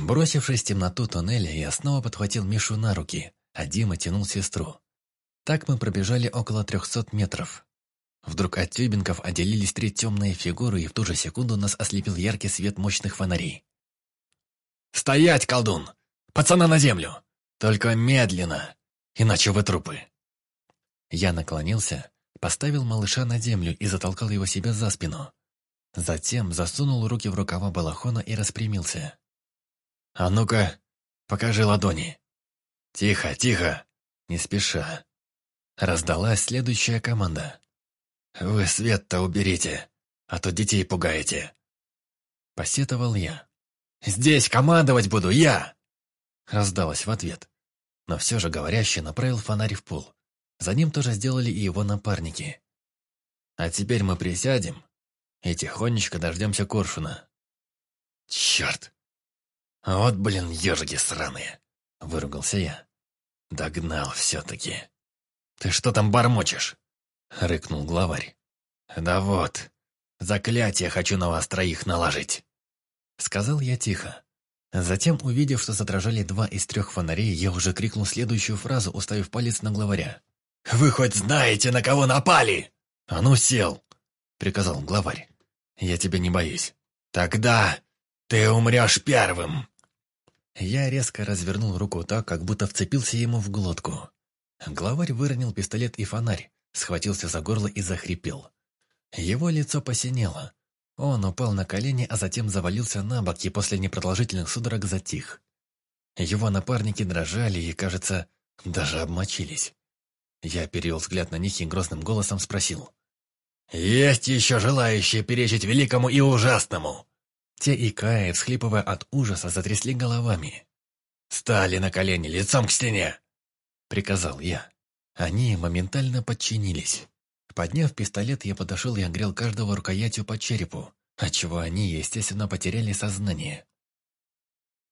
Бросившись в темноту туннеля, я снова подхватил Мишу на руки, а Дима тянул сестру. Так мы пробежали около трехсот метров. Вдруг от тюбингов отделились три темные фигуры, и в ту же секунду нас ослепил яркий свет мощных фонарей. «Стоять, колдун! Пацана на землю! Только медленно, иначе вы трупы!» Я наклонился, поставил малыша на землю и затолкал его себе за спину. Затем засунул руки в рукава балахона и распрямился. «А ну-ка, покажи ладони!» «Тихо, тихо, не спеша!» Раздалась следующая команда. «Вы свет-то уберите, а то детей пугаете!» Посетовал я. «Здесь командовать буду я!» Раздалось в ответ. Но все же говорящий направил фонарь в пол. За ним тоже сделали и его напарники. «А теперь мы присядем и тихонечко дождемся Коршуна». «Черт! Вот, блин, ежики сраные!» — выругался я. «Догнал все-таки!» «Ты что там бормочешь?» — рыкнул главарь. «Да вот, заклятие хочу на вас троих наложить!» Сказал я тихо. Затем, увидев, что задрожали два из трех фонарей, я уже крикнул следующую фразу, уставив палец на главаря. «Вы хоть знаете, на кого напали?» «А ну, сел!» — приказал главарь. «Я тебя не боюсь». «Тогда ты умрешь первым!» Я резко развернул руку так, как будто вцепился ему в глотку. Главарь выронил пистолет и фонарь, схватился за горло и захрипел. Его лицо посинело. Он упал на колени, а затем завалился на бок и после непродолжительных судорог затих. Его напарники дрожали и, кажется, даже обмочились. Я перевел взгляд на них и грозным голосом спросил. «Есть еще желающие перечить великому и ужасному?» Те икая, всхлипывая от ужаса, затрясли головами. «Стали на колени, лицом к стене!» — приказал я. Они моментально подчинились. Подняв пистолет, я подошел и огрел каждого рукоятью по черепу, отчего они, естественно, потеряли сознание.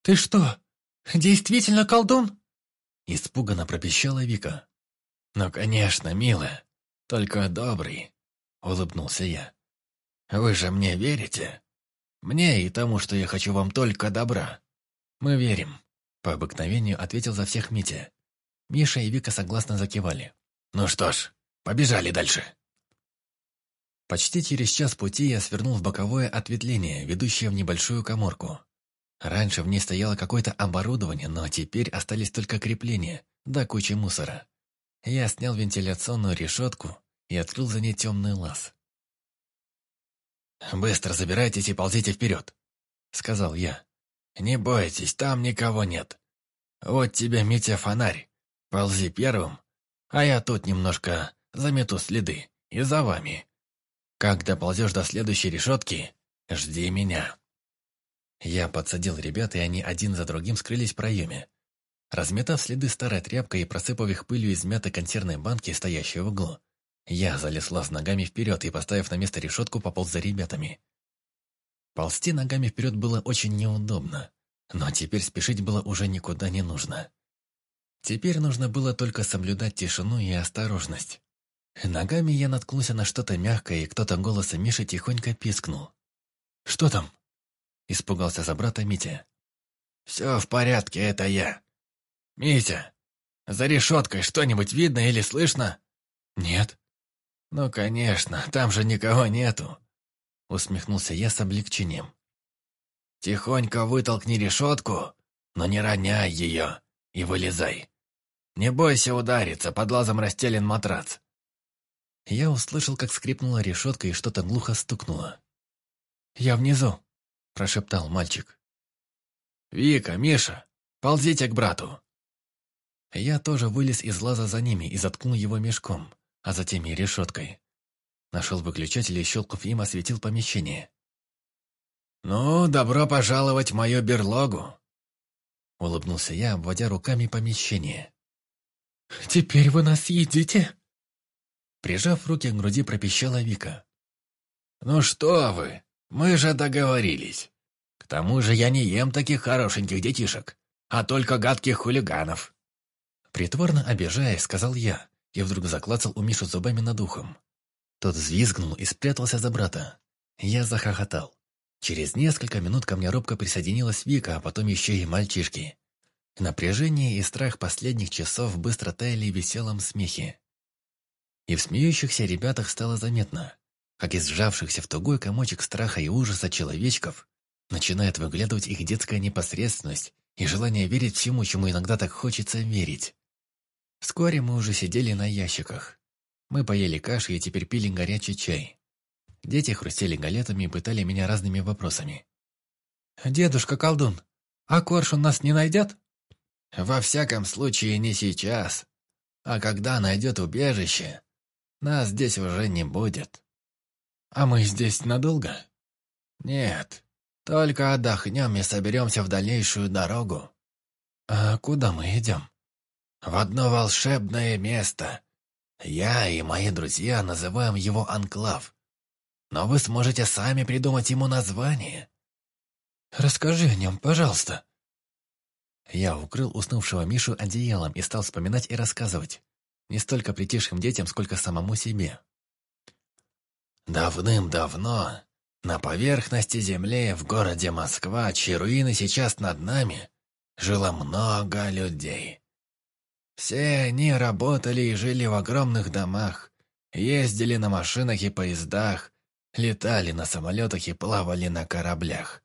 «Ты что, действительно колдун?» Испуганно пропищала Вика. «Ну, конечно, милая, только добрый», — улыбнулся я. «Вы же мне верите? Мне и тому, что я хочу вам только добра. Мы верим», — по обыкновению ответил за всех Митя. Миша и Вика согласно закивали. «Ну что ж, побежали дальше». Почти через час пути я свернул в боковое ответвление, ведущее в небольшую коморку. Раньше в ней стояло какое-то оборудование, но теперь остались только крепления, да куча мусора. Я снял вентиляционную решетку и открыл за ней темный лаз. «Быстро забирайтесь и ползите вперед», — сказал я. «Не бойтесь, там никого нет. Вот тебе, Митя, фонарь. Ползи первым, а я тут немножко замету следы и за вами. Как доползешь до следующей решетки, жди меня». Я подсадил ребят, и они один за другим скрылись в проеме. Разметав следы старой тряпкой и просыпав их пылью из мятой консервной банки, стоящей в углу, я залез лаз ногами вперед и, поставив на место решетку, пополз за ребятами. Ползти ногами вперед было очень неудобно, но теперь спешить было уже никуда не нужно. Теперь нужно было только соблюдать тишину и осторожность. Ногами я наткнулся на что-то мягкое, и кто-то голосом Миши тихонько пискнул. «Что там?» – испугался за брата Митя. «Все в порядке, это я. Митя, за решеткой что-нибудь видно или слышно?» «Нет». «Ну, конечно, там же никого нету», – усмехнулся я с облегчением. «Тихонько вытолкни решетку, но не роняй ее, и вылезай. Не бойся удариться, под лазом расстелен матрац. Я услышал, как скрипнула решетка и что-то глухо стукнуло. «Я внизу», – прошептал мальчик. «Вика, Миша, ползите к брату!» Я тоже вылез из лаза за ними и заткнул его мешком, а затем и решеткой. Нашел выключатель и, щелкнув им, осветил помещение. «Ну, добро пожаловать в мою берлогу!» Улыбнулся я, обводя руками помещение. «Теперь вы нас едите?» Прижав руки к груди, пропищала Вика. «Ну что вы, мы же договорились. К тому же я не ем таких хорошеньких детишек, а только гадких хулиганов». Притворно обижаясь, сказал я, и вдруг заклацал у Миши зубами над ухом. Тот взвизгнул и спрятался за брата. Я захохотал. Через несколько минут ко мне робко присоединилась Вика, а потом еще и мальчишки. Напряжение и страх последних часов быстро таяли в веселом смехе. И в смеющихся ребятах стало заметно, как из сжавшихся в тугой комочек страха и ужаса человечков начинает выглядывать их детская непосредственность и желание верить всему, чему иногда так хочется верить. Вскоре мы уже сидели на ящиках. Мы поели каши и теперь пили горячий чай. Дети хрустели галетами и пытали меня разными вопросами. «Дедушка колдун, а коршун нас не найдет?» «Во всяком случае, не сейчас. А когда найдет убежище, нас здесь уже не будет». «А мы здесь надолго?» «Нет, только отдохнем и соберемся в дальнейшую дорогу». «А куда мы идем?» «В одно волшебное место. Я и мои друзья называем его Анклав но вы сможете сами придумать ему название. Расскажи о нем, пожалуйста. Я укрыл уснувшего Мишу одеялом и стал вспоминать и рассказывать. Не столько притихшим детям, сколько самому себе. Давным-давно на поверхности земли в городе Москва, чьи руины сейчас над нами, жило много людей. Все они работали и жили в огромных домах, ездили на машинах и поездах, летали на самолетах и плавали на кораблях.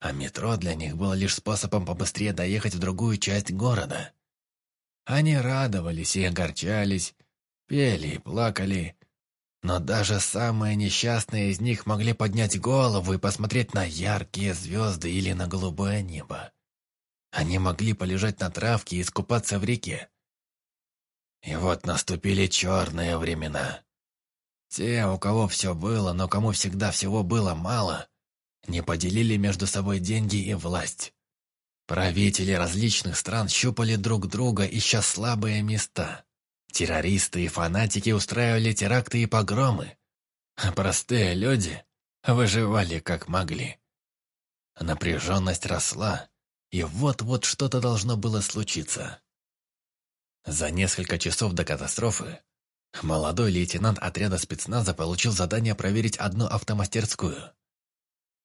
А метро для них было лишь способом побыстрее доехать в другую часть города. Они радовались и огорчались, пели и плакали, но даже самые несчастные из них могли поднять голову и посмотреть на яркие звезды или на голубое небо. Они могли полежать на травке и искупаться в реке. И вот наступили черные времена. Те, у кого все было, но кому всегда всего было мало, не поделили между собой деньги и власть. Правители различных стран щупали друг друга, ища слабые места. Террористы и фанатики устраивали теракты и погромы, а простые люди выживали как могли. Напряженность росла, и вот-вот что-то должно было случиться. За несколько часов до катастрофы Молодой лейтенант отряда спецназа получил задание проверить одну автомастерскую.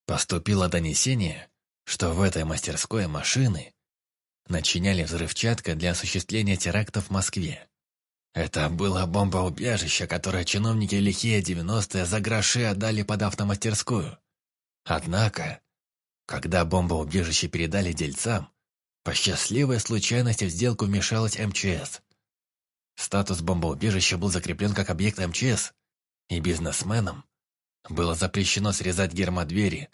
Поступило донесение, что в этой мастерской машины начиняли взрывчатка для осуществления терактов в Москве. Это было бомбоубежище, которое чиновники лихие 90-е за гроши отдали под автомастерскую. Однако, когда бомбоубежище передали дельцам, по счастливой случайности в сделку вмешалась МЧС. Статус бомбоубежища был закреплен как объект МЧС, и бизнесменам было запрещено срезать гермодвери,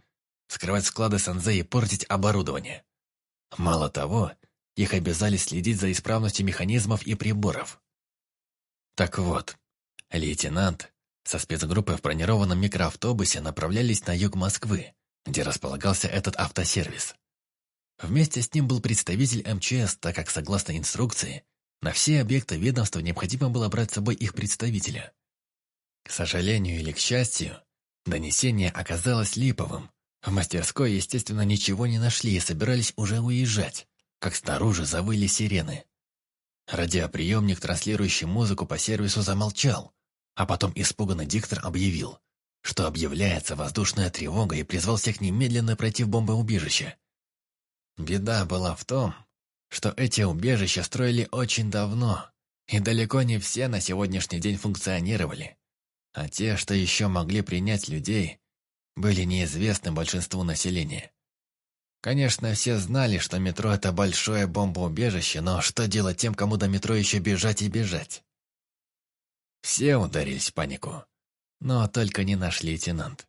скрывать склады Санзе и портить оборудование. Мало того, их обязали следить за исправностью механизмов и приборов. Так вот, лейтенант со спецгруппой в бронированном микроавтобусе направлялись на юг Москвы, где располагался этот автосервис. Вместе с ним был представитель МЧС, так как, согласно инструкции, на все объекты ведомства необходимо было брать с собой их представителя. К сожалению или к счастью, донесение оказалось липовым. В мастерской, естественно, ничего не нашли и собирались уже уезжать, как снаружи завыли сирены. Радиоприемник, транслирующий музыку по сервису, замолчал, а потом испуганный диктор объявил, что объявляется воздушная тревога и призвал всех немедленно пройти в бомбоубежище. Беда была в том, что эти убежища строили очень давно, и далеко не все на сегодняшний день функционировали. А те, что еще могли принять людей, были неизвестны большинству населения. Конечно, все знали, что метро – это большое бомбоубежище, но что делать тем, кому до метро еще бежать и бежать? Все ударились в панику, но только не наш лейтенант.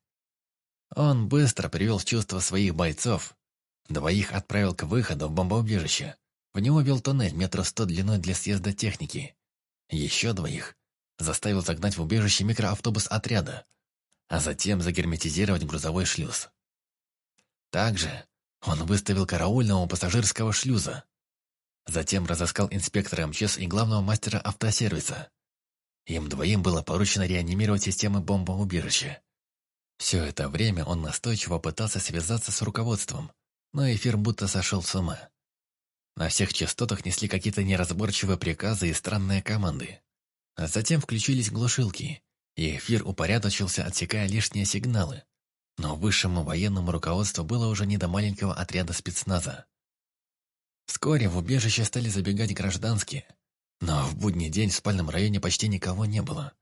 Он быстро привел в чувство своих бойцов, двоих отправил к выходу в бомбоубежище, в него вел тоннель метра сто длиной для съезда техники. Еще двоих заставил загнать в убежище микроавтобус отряда, а затем загерметизировать грузовой шлюз. Также он выставил караульного пассажирского шлюза. Затем разыскал инспектора МЧС и главного мастера автосервиса. Им двоим было поручено реанимировать системы бомбоубежища. Все это время он настойчиво пытался связаться с руководством, но эфир будто сошел с ума. На всех частотах несли какие-то неразборчивые приказы и странные команды. А затем включились глушилки, и эфир упорядочился, отсекая лишние сигналы. но высшему военному руководству было уже не до маленького отряда спецназа. Вскоре в убежище стали забегать гражданские, но в будний день в спальном районе почти никого не было.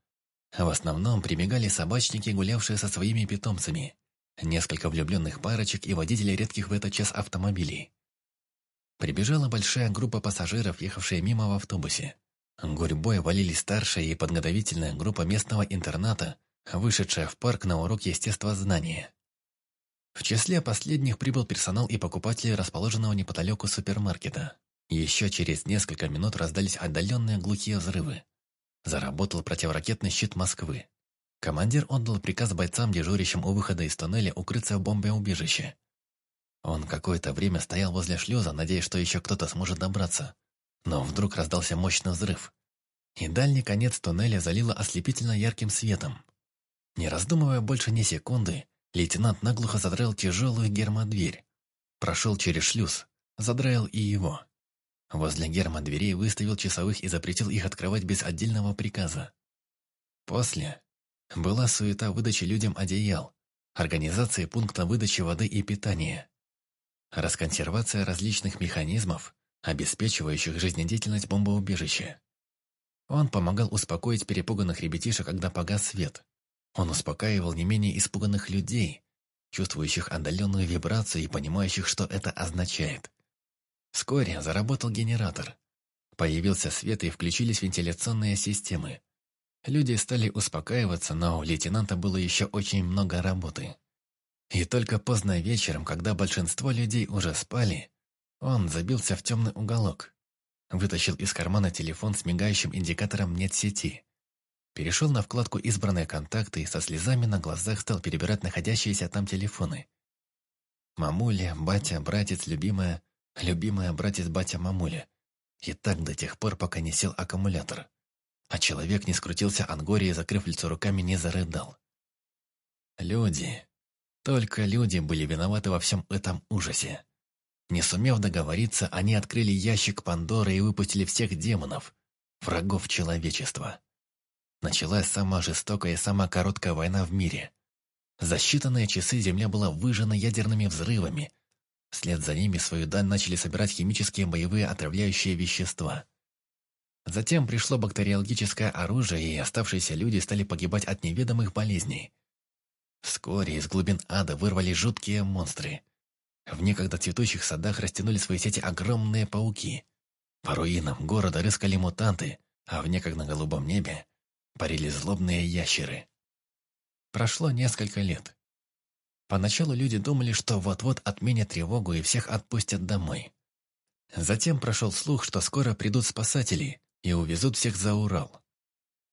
В основном прибегали собачники, гулявшие со своими питомцами, несколько влюбленных парочек и водители редких в этот час автомобилей. Прибежала большая группа пассажиров, ехавшая мимо в автобусе. Гурьбой валились старшая и подготовительная группа местного интерната, вышедшая в парк на урок естествознания. В числе последних прибыл персонал и покупатели расположенного неподалеку супермаркета. Еще через несколько минут раздались отдаленные глухие взрывы. Заработал противоракетный щит Москвы. Командир отдал приказ бойцам, дежурящим у выхода из тоннеля, укрыться в бомбоубежище. Он какое-то время стоял возле шлюза, надеясь, что еще кто-то сможет добраться. Но вдруг раздался мощный взрыв. И дальний конец туннеля залило ослепительно ярким светом. Не раздумывая больше ни секунды, лейтенант наглухо задрал тяжелую гермодверь. Прошел через шлюз, задраил и его. Возле герма дверей выставил часовых и запретил их открывать без отдельного приказа. После была суета выдачи людям одеял, организации пункта выдачи воды и питания, расконсервация различных механизмов, обеспечивающих жизнедеятельность бомбоубежища. Он помогал успокоить перепуганных ребятишек, когда погас свет. Он успокаивал не менее испуганных людей, чувствующих отдаленную вибрацию и понимающих, что это означает. Вскоре заработал генератор. Появился свет и включились вентиляционные системы. Люди стали успокаиваться, но у лейтенанта было еще очень много работы. И только поздно вечером, когда большинство людей уже спали, он забился в темный уголок. Вытащил из кармана телефон с мигающим индикатором «нет сети». Перешел на вкладку «Избранные контакты» и со слезами на глазах стал перебирать находящиеся там телефоны. Мамуля, батя, братец, любимая, любимая, братец, батя, мамуля. И так до тех пор, пока не сел аккумулятор. А человек не скрутился ангорией, закрыв лицо руками, не зарыдал. Люди, только люди были виноваты во всем этом ужасе. Не сумев договориться, они открыли ящик Пандоры и выпустили всех демонов, врагов человечества. Началась самая жестокая и самая короткая война в мире. За считанные часы Земля была выжжена ядерными взрывами. Вслед за ними свою дань начали собирать химические боевые отравляющие вещества. Затем пришло бактериологическое оружие, и оставшиеся люди стали погибать от неведомых болезней. Вскоре из глубин ада вырвали жуткие монстры – в некогда цветущих садах растянули свои сети огромные пауки. По руинам города рыскали мутанты, а в некогда голубом небе парили злобные ящеры. Прошло несколько лет. Поначалу люди думали, что вот-вот отменят тревогу и всех отпустят домой. Затем прошел слух, что скоро придут спасатели и увезут всех за Урал.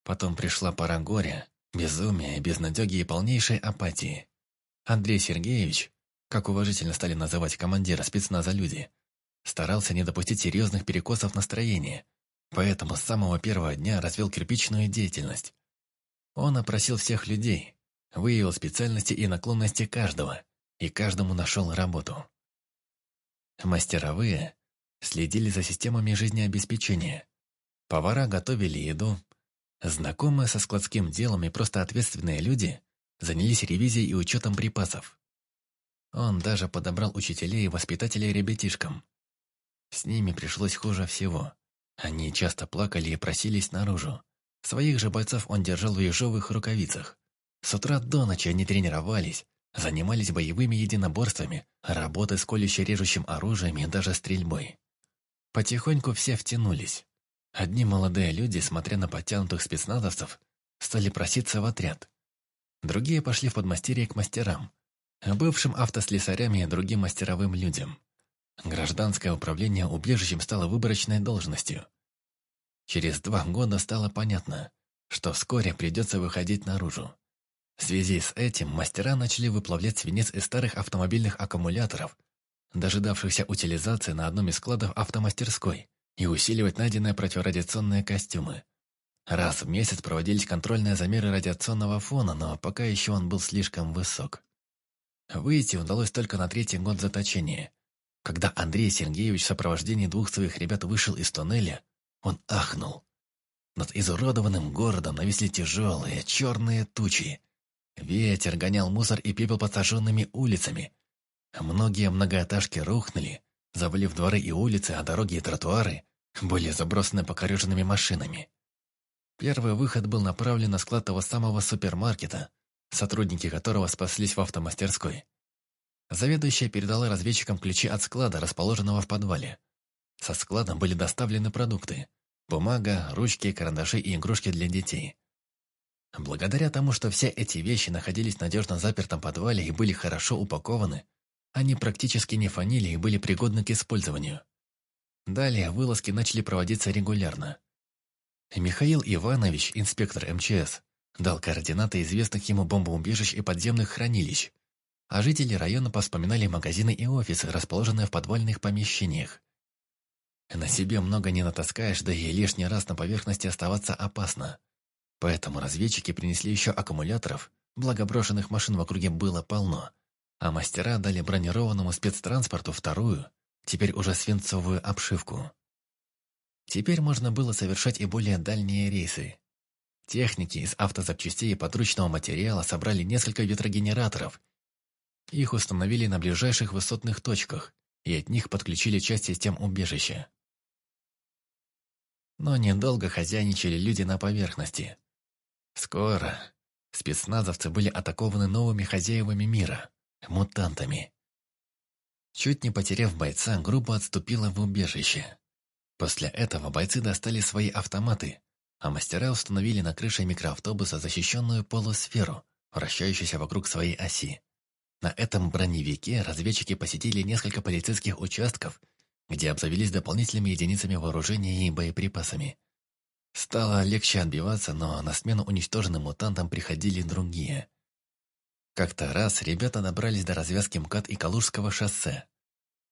Потом пришла пора горя, безумия, безнадеги и полнейшей апатии. Андрей Сергеевич, как уважительно стали называть командира спецназа люди, старался не допустить серьезных перекосов настроения, поэтому с самого первого дня развил кирпичную деятельность. Он опросил всех людей, выявил специальности и наклонности каждого, и каждому нашел работу. Мастеровые следили за системами жизнеобеспечения. Повара готовили еду. Знакомые со складским делом и просто ответственные люди занялись ревизией и учетом припасов. Он даже подобрал учителей и воспитателей ребятишкам. С ними пришлось хуже всего. Они часто плакали и просились наружу. Своих же бойцов он держал в ежовых рукавицах. С утра до ночи они тренировались, занимались боевыми единоборствами, работой с колюще-режущим оружием и даже стрельбой. Потихоньку все втянулись. Одни молодые люди, смотря на подтянутых спецназовцев, стали проситься в отряд. Другие пошли в подмастерье к мастерам, бывшим автослесарям и другим мастеровым людям. Гражданское управление убежищем стало выборочной должностью. Через два года стало понятно, что вскоре придется выходить наружу. В связи с этим мастера начали выплавлять свинец из старых автомобильных аккумуляторов, дожидавшихся утилизации на одном из складов автомастерской, и усиливать найденные противорадиационные костюмы. Раз в месяц проводились контрольные замеры радиационного фона, но пока еще он был слишком высок. Выйти удалось только на третий год заточения. Когда Андрей Сергеевич в сопровождении двух своих ребят вышел из тоннеля, он ахнул. Над изуродованным городом нависли тяжелые черные тучи. Ветер гонял мусор и пепел под сожженными улицами. Многие многоэтажки рухнули, завалив дворы и улицы, а дороги и тротуары были забросаны покореженными машинами. Первый выход был направлен на склад того самого супермаркета, сотрудники которого спаслись в автомастерской. Заведующая передала разведчикам ключи от склада, расположенного в подвале. Со складом были доставлены продукты – бумага, ручки, карандаши и игрушки для детей. Благодаря тому, что все эти вещи находились в надежно запертом подвале и были хорошо упакованы, они практически не фанили и были пригодны к использованию. Далее вылазки начали проводиться регулярно. Михаил Иванович, инспектор МЧС, дал координаты известных ему бомбоубежищ и подземных хранилищ, а жители района повспоминали магазины и офисы, расположенные в подвальных помещениях. На себе много не натаскаешь, да и лишний раз на поверхности оставаться опасно. Поэтому разведчики принесли еще аккумуляторов, благо брошенных машин в округе было полно, а мастера дали бронированному спецтранспорту вторую, теперь уже свинцовую обшивку. Теперь можно было совершать и более дальние рейсы. Техники из автозапчастей и подручного материала собрали несколько ветрогенераторов. Их установили на ближайших высотных точках, и от них подключили часть систем убежища. Но недолго хозяйничали люди на поверхности. Скоро спецназовцы были атакованы новыми хозяевами мира – мутантами. Чуть не потеряв бойца, группа отступила в убежище. После этого бойцы достали свои автоматы, а мастера установили на крыше микроавтобуса защищенную полусферу, вращающуюся вокруг своей оси. На этом броневике разведчики посетили несколько полицейских участков, где обзавелись дополнительными единицами вооружения и боеприпасами. Стало легче отбиваться, но на смену уничтоженным мутантам приходили другие. Как-то раз ребята добрались до развязки МКАД и Калужского шоссе.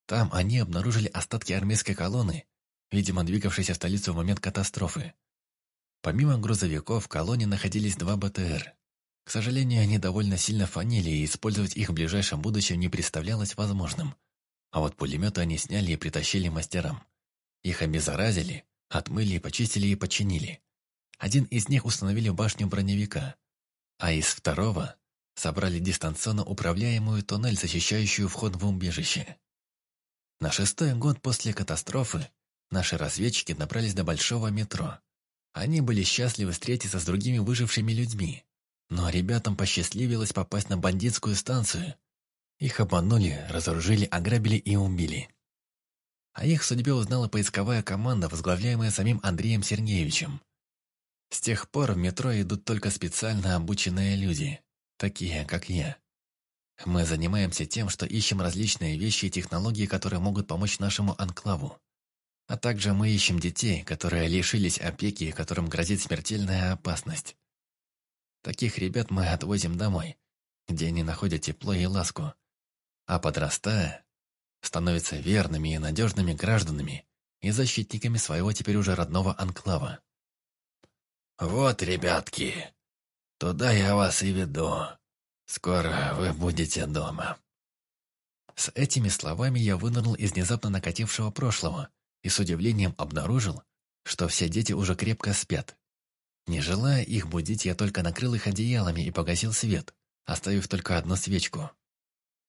Там они обнаружили остатки армейской колонны, видимо, двигавшейся в столицу в момент катастрофы. Помимо грузовиков, в колонне находились два БТР. К сожалению, они довольно сильно фанили, и использовать их в ближайшем будущем не представлялось возможным. А вот пулеметы они сняли и притащили мастерам. Их обеззаразили, отмыли, почистили и починили. Один из них установили в башню броневика, а из второго собрали дистанционно управляемую тоннель, защищающую вход в убежище. На шестой год после катастрофы наши разведчики добрались до большого метро. Они были счастливы встретиться с другими выжившими людьми. Но ребятам посчастливилось попасть на бандитскую станцию. Их обманули, разоружили, ограбили и убили. О их судьбе узнала поисковая команда, возглавляемая самим Андреем Сергеевичем. С тех пор в метро идут только специально обученные люди, такие как я. Мы занимаемся тем, что ищем различные вещи и технологии, которые могут помочь нашему анклаву. А также мы ищем детей, которые лишились опеки и которым грозит смертельная опасность. Таких ребят мы отвозим домой, где они находят тепло и ласку. А подрастая, становятся верными и надежными гражданами и защитниками своего теперь уже родного анклава. «Вот, ребятки, туда я вас и веду. Скоро вы будете дома». С этими словами я вынырнул из внезапно накатившего прошлого и с удивлением обнаружил, что все дети уже крепко спят. Не желая их будить, я только накрыл их одеялами и погасил свет, оставив только одну свечку.